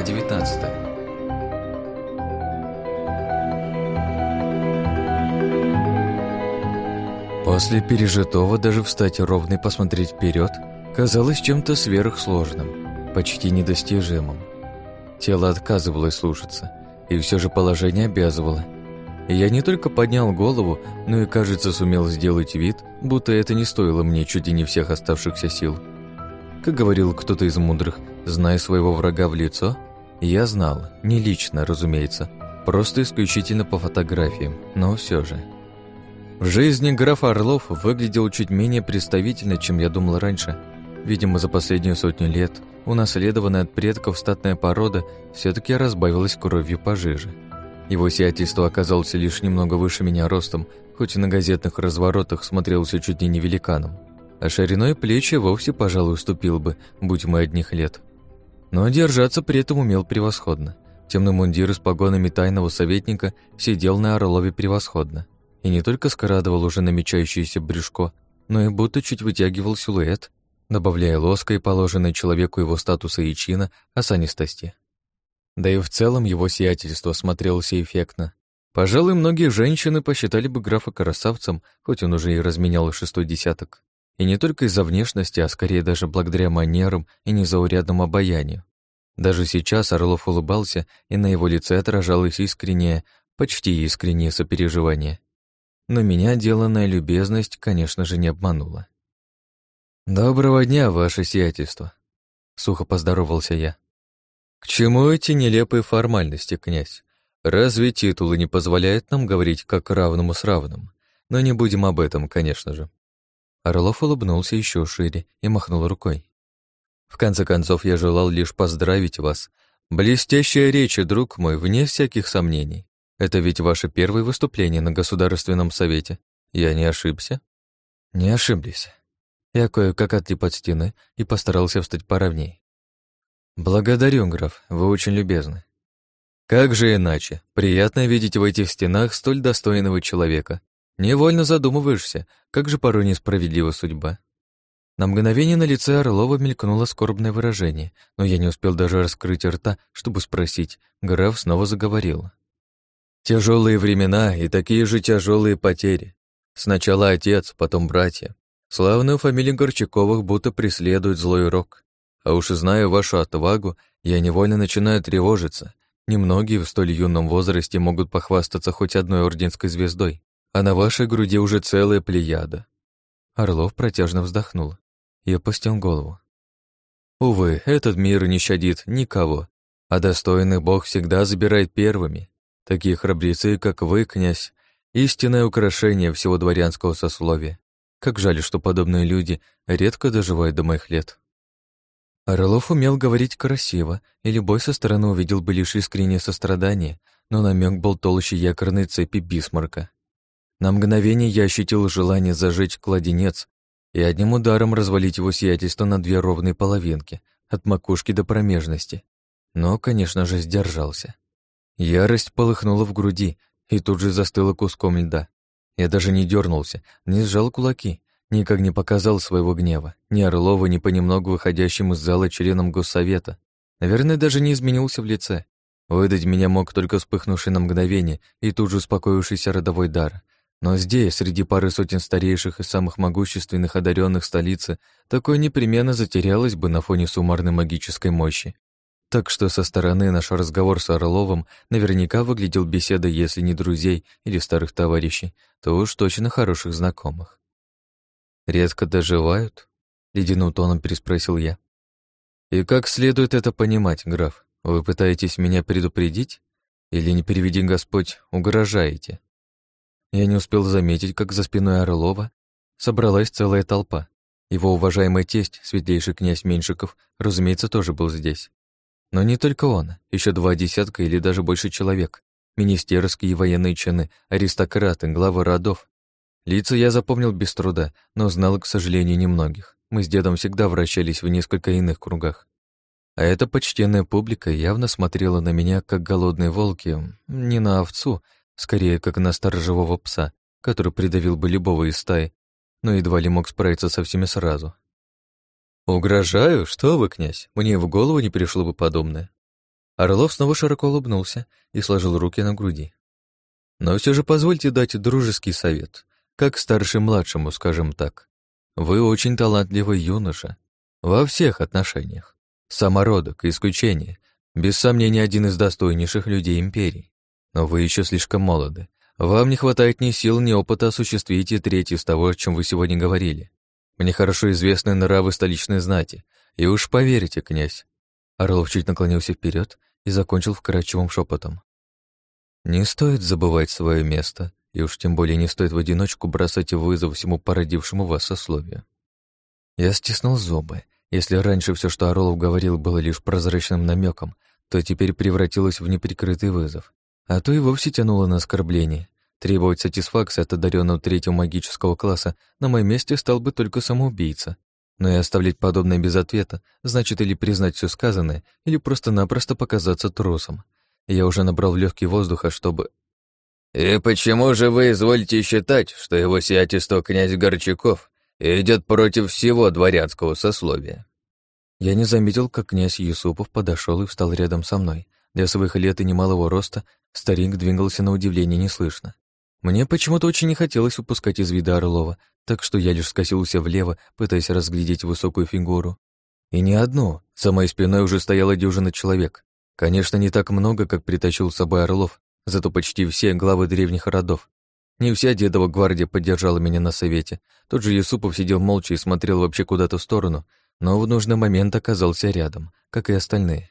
Глава 19 После пережитого даже встать ровно и посмотреть вперед казалось чем-то сверхсложным, почти недостижимым. Тело отказывалось слушаться, и все же положение обязывало. Я не только поднял голову, но и, кажется, сумел сделать вид, будто это не стоило мне чуть и не всех оставшихся сил. Как говорил кто-то из мудрых, зная своего врага в лицо, я знал, не лично, разумеется, просто исключительно по фотографиям, но все же. В жизни граф Орлов выглядел чуть менее представительно, чем я думал раньше. Видимо, за последнюю сотню лет унаследованная от предков статная порода все таки разбавилась кровью пожиже. Его сиятельство оказался лишь немного выше меня ростом, хоть и на газетных разворотах смотрелся чуть ли не великаном а шириной плечи вовсе, пожалуй, уступил бы, будь мы одних лет. Но держаться при этом умел превосходно. Темный мундир с погонами тайного советника сидел на Орлове превосходно. И не только скрадывал уже намечающееся брюшко, но и будто чуть вытягивал силуэт, добавляя лоска и положенной человеку его статуса и чина осанистости. Да и в целом его сиятельство смотрелось эффектно. Пожалуй, многие женщины посчитали бы графа красавцем, хоть он уже и разменял шестой десяток. И не только из-за внешности, а скорее даже благодаря манерам и незаурядному обаянию. Даже сейчас Орлов улыбался, и на его лице отражалось искреннее, почти искреннее сопереживание. Но меня деланная любезность, конечно же, не обманула. «Доброго дня, ваше сиятельство», — сухо поздоровался я. «К чему эти нелепые формальности, князь? Разве титулы не позволяют нам говорить как равному с равным? Но не будем об этом, конечно же. Орлов улыбнулся еще шире и махнул рукой. «В конце концов, я желал лишь поздравить вас. Блестящая речь, друг мой, вне всяких сомнений. Это ведь ваше первое выступление на Государственном Совете. Я не ошибся?» «Не ошиблись». Я кое-как отлип от стены и постарался встать поровней. «Благодарю, граф, вы очень любезны». «Как же иначе? Приятно видеть в этих стенах столь достойного человека. Невольно задумываешься, как же порой несправедлива судьба. На мгновение на лице Орлова мелькнуло скорбное выражение, но я не успел даже раскрыть рта, чтобы спросить. Граф снова заговорил. Тяжелые времена и такие же тяжелые потери. Сначала отец, потом братья. Славную фамилию Горчаковых будто преследует злой рок. А уж зная вашу отвагу, я невольно начинаю тревожиться. Немногие в столь юном возрасте могут похвастаться хоть одной орденской звездой а на вашей груди уже целая плеяда». Орлов протяжно вздохнул и опустил голову. «Увы, этот мир не щадит никого, а достойный бог всегда забирает первыми. Такие храбрецы, как вы, князь, истинное украшение всего дворянского сословия. Как жаль, что подобные люди редко доживают до моих лет». Орлов умел говорить красиво, и любой со стороны увидел бы лишь искреннее сострадание, но намек был толще якорной цепи Бисмарка. На мгновение я ощутил желание зажечь кладенец и одним ударом развалить его сиятельство на две ровные половинки, от макушки до промежности. Но, конечно же, сдержался. Ярость полыхнула в груди и тут же застыла куском льда. Я даже не дернулся, не сжал кулаки, никак не показал своего гнева, ни Орлова, ни понемногу выходящим из зала членом госсовета. Наверное, даже не изменился в лице. Выдать меня мог только вспыхнувший на мгновение и тут же успокоившийся родовой дар, но здесь, среди пары сотен старейших и самых могущественных одаренных столицы, такое непременно затерялось бы на фоне суммарной магической мощи. Так что со стороны наш разговор с Орловым наверняка выглядел беседой, если не друзей или старых товарищей, то уж точно хороших знакомых. «Редко доживают?» — ледяным тоном переспросил я. «И как следует это понимать, граф? Вы пытаетесь меня предупредить? Или, не переведи Господь, угрожаете?» Я не успел заметить, как за спиной Орлова собралась целая толпа. Его уважаемый тесть, светлейший князь Меньшиков, разумеется, тоже был здесь. Но не только он, еще два десятка или даже больше человек. Министерские и военные чины, аристократы, главы родов. Лица я запомнил без труда, но знал, к сожалению, немногих. Мы с дедом всегда вращались в несколько иных кругах. А эта почтенная публика явно смотрела на меня, как голодные волки, не на овцу, скорее как на сторожевого пса, который придавил бы любого из стаи, но едва ли мог справиться со всеми сразу. «Угрожаю? Что вы, князь? Мне в голову не пришло бы подобное». Орлов снова широко улыбнулся и сложил руки на груди. Но все же позвольте дать дружеский совет, как старший младшему, скажем так. Вы очень талантливый юноша. Во всех отношениях. Самородок, исключение. Без сомнения, один из достойнейших людей империи. Но вы еще слишком молоды. Вам не хватает ни сил, ни опыта осуществить и треть из того, о чем вы сегодня говорили. Мне хорошо известны нравы столичной знати. И уж поверьте, князь. Орлов чуть наклонился вперед и закончил вкрадчивым шепотом. Не стоит забывать свое место, и уж тем более не стоит в одиночку бросать вызов всему породившему вас сословию. Я стиснул зубы. Если раньше все, что Орлов говорил, было лишь прозрачным намеком, то теперь превратилось в неприкрытый вызов. А то и вовсе тянуло на оскорбление. Требовать сатисфакции от одаренного третьего магического класса на моем месте стал бы только самоубийца. Но и оставлять подобное без ответа значит или признать все сказанное, или просто-напросто показаться трусом. Я уже набрал легкий воздуха, чтобы «И почему же вы изволите считать, что его сиятельство князь Горчаков идет против всего дворянского сословия?» Я не заметил, как князь Юсупов подошел и встал рядом со мной. Для своих лет и немалого роста старик двигался на удивление неслышно. Мне почему-то очень не хотелось упускать из вида Орлова, так что я лишь скосился влево, пытаясь разглядеть высокую фигуру. И не одну, за моей спиной уже стояла дюжина человек. Конечно, не так много, как притащил с собой Орлов, зато почти все главы древних родов. Не вся дедова гвардия поддержала меня на совете. Тот же Юсупов сидел молча и смотрел вообще куда-то в сторону, но в нужный момент оказался рядом, как и остальные.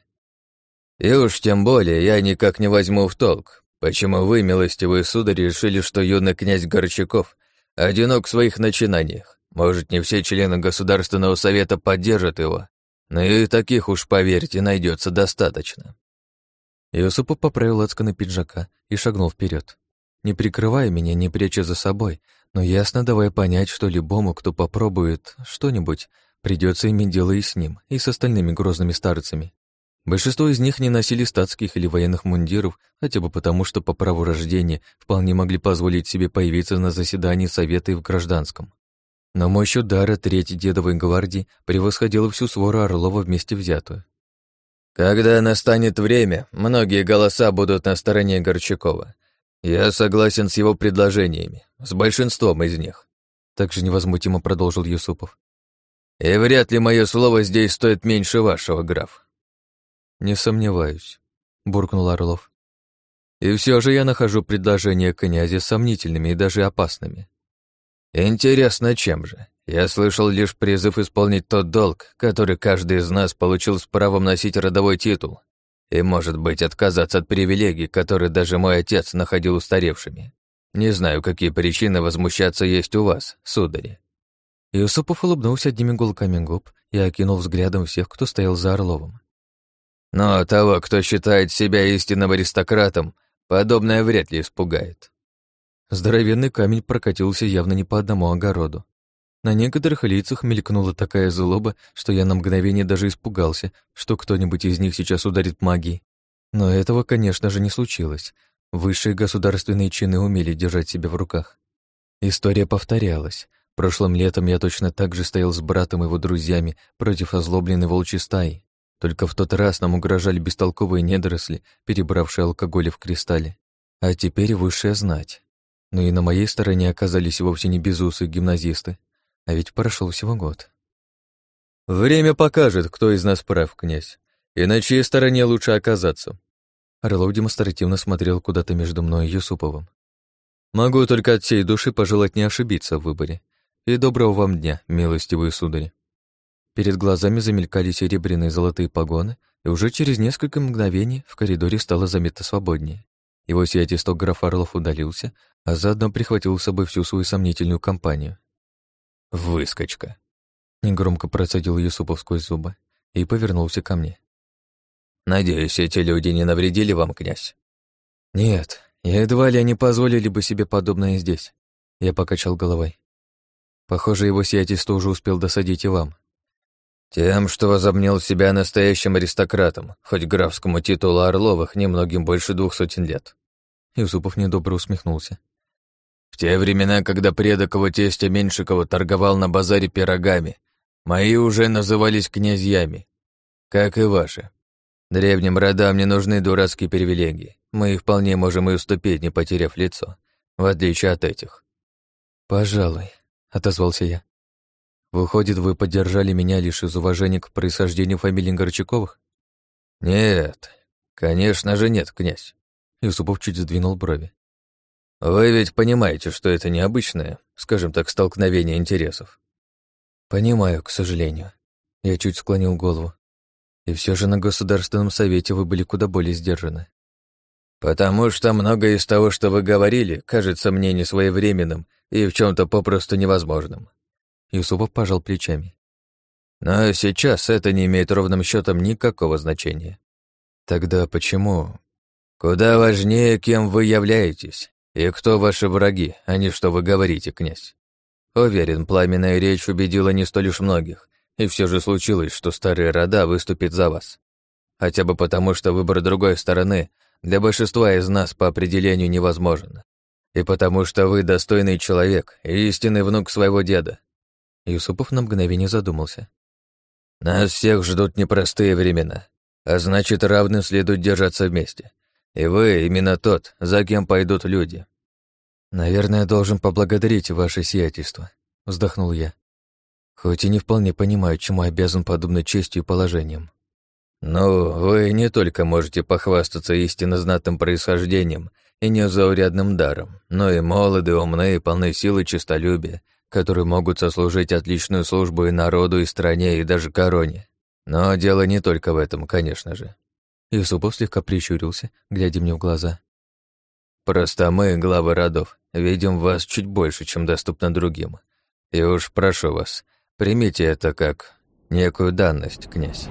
«И уж тем более я никак не возьму в толк, почему вы, милостивые сударь, решили, что юный князь Горчаков одинок в своих начинаниях. Может, не все члены Государственного совета поддержат его, но и таких уж, поверьте, найдется достаточно. Юсупов поправил лацканы пиджака и шагнул вперед, не прикрывая меня, не пряча за собой, но ясно давая понять, что любому, кто попробует что-нибудь, придется иметь дело и с ним, и с остальными грозными старцами. Большинство из них не носили статских или военных мундиров, хотя бы потому, что по праву рождения вполне могли позволить себе появиться на заседании Совета и в гражданском. Но мощь удара Третьей Дедовой гвардии превосходила всю свору Орлова вместе взятую. Когда настанет время, многие голоса будут на стороне Горчакова. Я согласен с его предложениями, с большинством из них. Также невозмутимо продолжил Юсупов. И вряд ли мое слово здесь стоит меньше вашего, граф. Не сомневаюсь, буркнул Орлов. И все же я нахожу предложения князя сомнительными и даже опасными. Интересно, чем же? Я слышал лишь призыв исполнить тот долг, который каждый из нас получил с правом носить родовой титул, и, может быть, отказаться от привилегий, которые даже мой отец находил устаревшими. Не знаю, какие причины возмущаться есть у вас, судари». Юсупов улыбнулся одними гулками губ и окинул взглядом всех, кто стоял за Орловым. «Но того, кто считает себя истинным аристократом, подобное вряд ли испугает». Здоровенный камень прокатился явно не по одному огороду. На некоторых лицах мелькнула такая злоба, что я на мгновение даже испугался, что кто-нибудь из них сейчас ударит магией. Но этого, конечно же, не случилось. Высшие государственные чины умели держать себя в руках. История повторялась. Прошлым летом я точно так же стоял с братом и его друзьями против озлобленной волчьей стаи. Только в тот раз нам угрожали бестолковые недоросли, перебравшие алкоголь в кристалле. А теперь высшая знать. Но и на моей стороне оказались вовсе не безусые гимназисты. А ведь прошел всего год. «Время покажет, кто из нас прав, князь, и на чьей стороне лучше оказаться». Орлов демонстративно смотрел куда-то между мной и Юсуповым. «Могу только от всей души пожелать не ошибиться в выборе. И доброго вам дня, милостивые судари». Перед глазами замелькали серебряные золотые погоны, и уже через несколько мгновений в коридоре стало заметно свободнее. Его сиятельство граф Орлов удалился, а заодно прихватил с собой всю свою сомнительную компанию. «Выскочка!» Негромко процедил Юсупов сквозь зубы и повернулся ко мне. «Надеюсь, эти люди не навредили вам, князь?» «Нет, едва ли они позволили бы себе подобное здесь». Я покачал головой. «Похоже, его сиятельство уже успел досадить и вам». «Тем, что возомнил себя настоящим аристократом, хоть графскому титулу Орловых немногим больше двух сотен лет». Юсупов недобро усмехнулся. В те времена, когда предок его тестя Меньшикова торговал на базаре пирогами, мои уже назывались князьями, как и ваши. Древним родам не нужны дурацкие привилегии. Мы их вполне можем и уступить, не потеряв лицо, в отличие от этих». «Пожалуй», — отозвался я. «Выходит, вы поддержали меня лишь из уважения к происхождению фамилии Горчаковых?» «Нет, конечно же нет, князь», — Юсупов чуть сдвинул брови. «Вы ведь понимаете, что это необычное, скажем так, столкновение интересов?» «Понимаю, к сожалению». Я чуть склонил голову. И все же на Государственном Совете вы были куда более сдержаны. «Потому что многое из того, что вы говорили, кажется мне несвоевременным и в чем то попросту невозможным». Юсупов пожал плечами. «Но сейчас это не имеет ровным счетом никакого значения. Тогда почему...» «Куда важнее, кем вы являетесь, и кто ваши враги, а не что вы говорите, князь. Уверен, пламенная речь убедила не столь уж многих, и все же случилось, что старые рода выступят за вас. Хотя бы потому, что выбор другой стороны для большинства из нас по определению невозможен. И потому что вы достойный человек и истинный внук своего деда. Юсупов на мгновение задумался. Нас всех ждут непростые времена, а значит, равным следует держаться вместе. И вы именно тот, за кем пойдут люди. Наверное, должен поблагодарить ваше сиятельство, вздохнул я хоть и не вполне понимаю, чему обязан подобной честью и положением. «Ну, вы не только можете похвастаться истинно знатным происхождением и незаурядным даром, но и молоды, умны, полны силы честолюбия, которые могут сослужить отличную службу и народу, и стране, и даже короне. Но дело не только в этом, конечно же». Юсупов слегка прищурился, глядя мне в глаза. «Просто мы, главы родов, видим вас чуть больше, чем доступно другим. И уж прошу вас, Примите это как некую данность, князь.